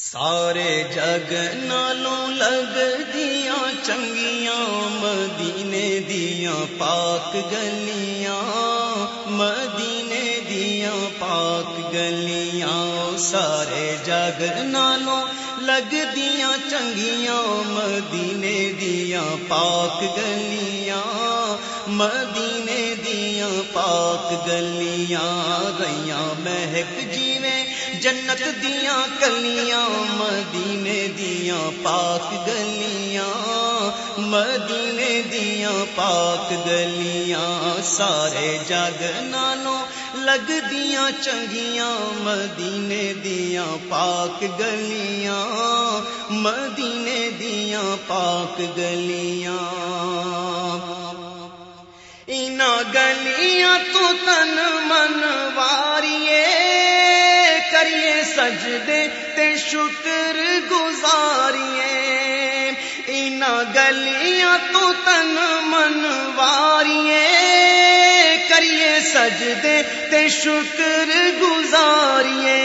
سارے جگ نالوں لگ دیا، چنگیاں مدینے دیا، پاک گلیاں، مدینے دیا، پاک گلیاں، سارے جگ نالوں لگ دیا، چنگیاں مدینے دیا، پاک گلیاں، مدینے دیا، پاک گلیاں ریاں مہک جیویں جنت دیا کلیاں، مدینے دیا پاک گلیاں، مدینے دیا پاک گلیاں، سارے جگ نالوں لگ دیا چنگیاں، مدینے دیا پاک گلیاں، مدینے دیا پاک گلیاں۔ اینا گلیاں تو تن من سجدے تے شکر گزاریے اینا گلیاں تو تن من واریے کریے سجدے تے شکر گزاریے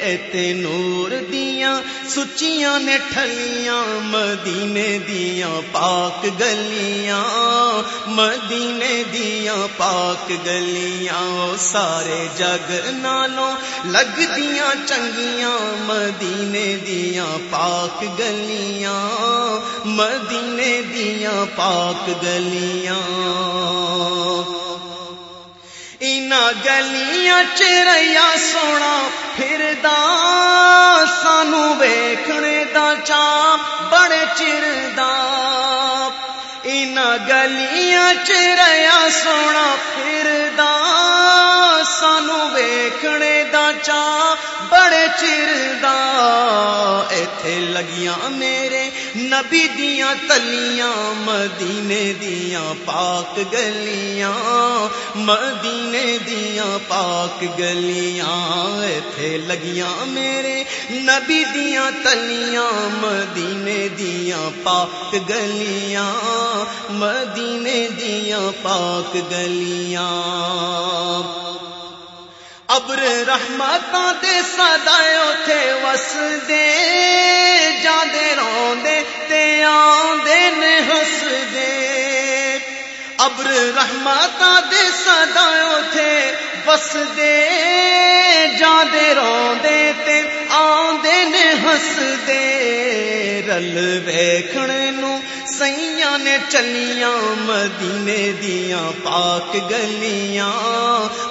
ایتے نور دیاں، سچیاں نے ٹھلیاں، مدینے دیاں، پاک گلیاں۔ مدینے دیاں پاک گلیاں سارے جگ نالوں لگ دیاں چنگیاں۔ مدینے دیاں پاک گلیاں، مدینے دیاں پاک گلیاں۔ گلیاں چریا سونا، پھر سانو ویکھنے دا چا بڑے چر گلیاں چریا سونا پھر سانو ویکھنے دا چا بڑے چردا۔ ایتھے لگیاں میرے نبی دیاں تلیاں، مدینے دیاں پاک گلیاں، مدینے دیاں پاک گلیاں، ایتھے لگیاں میرے نبی دیاں تلیاں، مدینے دیاں پاک گلیاں، مدینے دیاں پاک گلیاں۔ ابر رحمت دے سدائے اتے وس ابر رحمت دے سدائے اتے وس دے، جاندے روندے تے آندے نے ہس دے رل ویکھنے نو سیاں نے چلیاں، مدینے دیاں پاک گلیاں،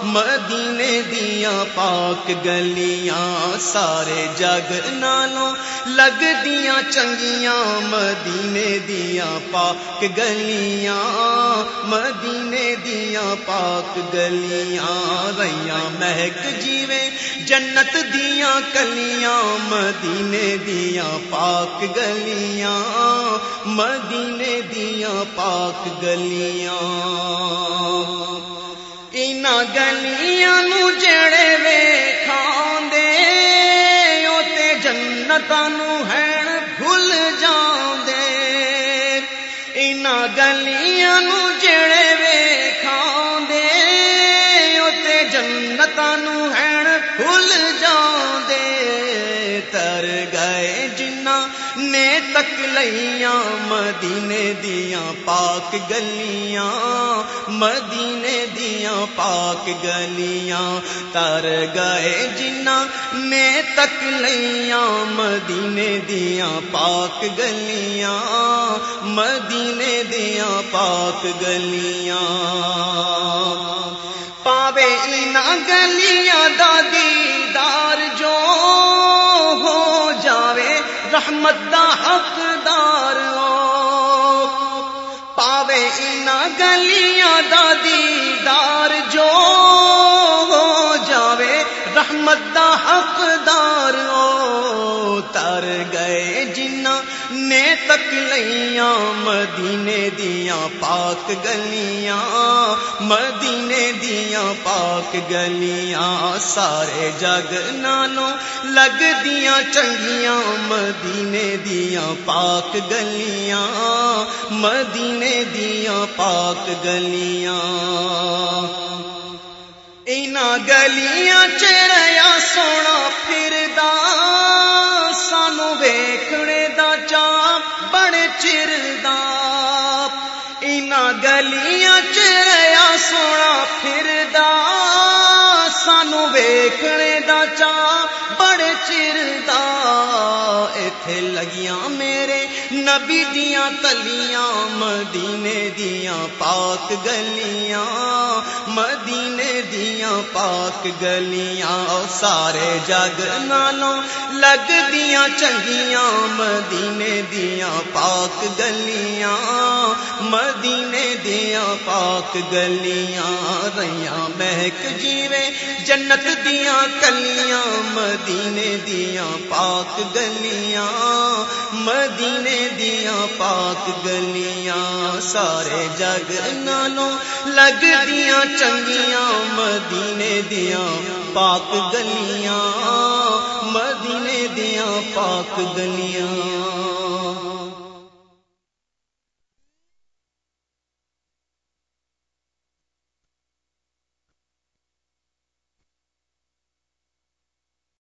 مدینے دیاں پاک گلیاں۔ سارے جگ نالوں لگ دیاں چنگیاں، مدینے دیاں پاک گلیاں۔ مدینے دیاں پاک گلیاں، ریاں مہک جیویں، جنت دیاں کلیاں، مدینے دیاں پاک گلیاں، مدینے دیاں پاک گلیاں۔ اینا گلیاں نو جڑے وے کھاندے اوتے جنتاں نو ہین گلیاں تک لیاں، مدینے دیاں پاک گلیاں، مدینے دیاں پاک گلیاں۔ تر گئے جنہ نے تک لیاں، مدینے دیاں پاک گلیاں، مدینے دیاں پاک گلیاں۔ پاوے اینا گلیاں دادی دار جو رحمت دا حقدار پاوے ان گلیاں دا دیدار جو ہو جاوے، رحمت دا حقدار تر گئے تک لیاں مدینے دیاں پاک گلیاں، مدینے دیاں پاک گلیاں، سارے جگ نالوں لگ دیاں، چنگیاں، مدینے دیاں پاک گلیاں، مدینے دیاں پاک گلیاں۔ اینا گلیاں چریا سونا پھر چردا گلیاں چریا سونا پھردا سانو ویکھنے دا چا بڑے چردا ایتھے لگیاں میرے نبی دیاں تلیاں مدینے دیاں پاک گلیاں، مدینے دیاں پاک گلیاں سارے جگ نالوں لگ دیاں چنگیاں، مدینے دیاں پاک گلیاں، مدینے دیاں پاک گلیاں، ریاں مہک جیوے جنت دیاں کلیاں، مدینے دیاں پاک گلیاں، مدینے دیا پاک گلیاں، سارے جگ نالوں لگ دیا، چنگیاں، مدینے دیا پاک گلیاں، مدینے دیا پاک گلیاں۔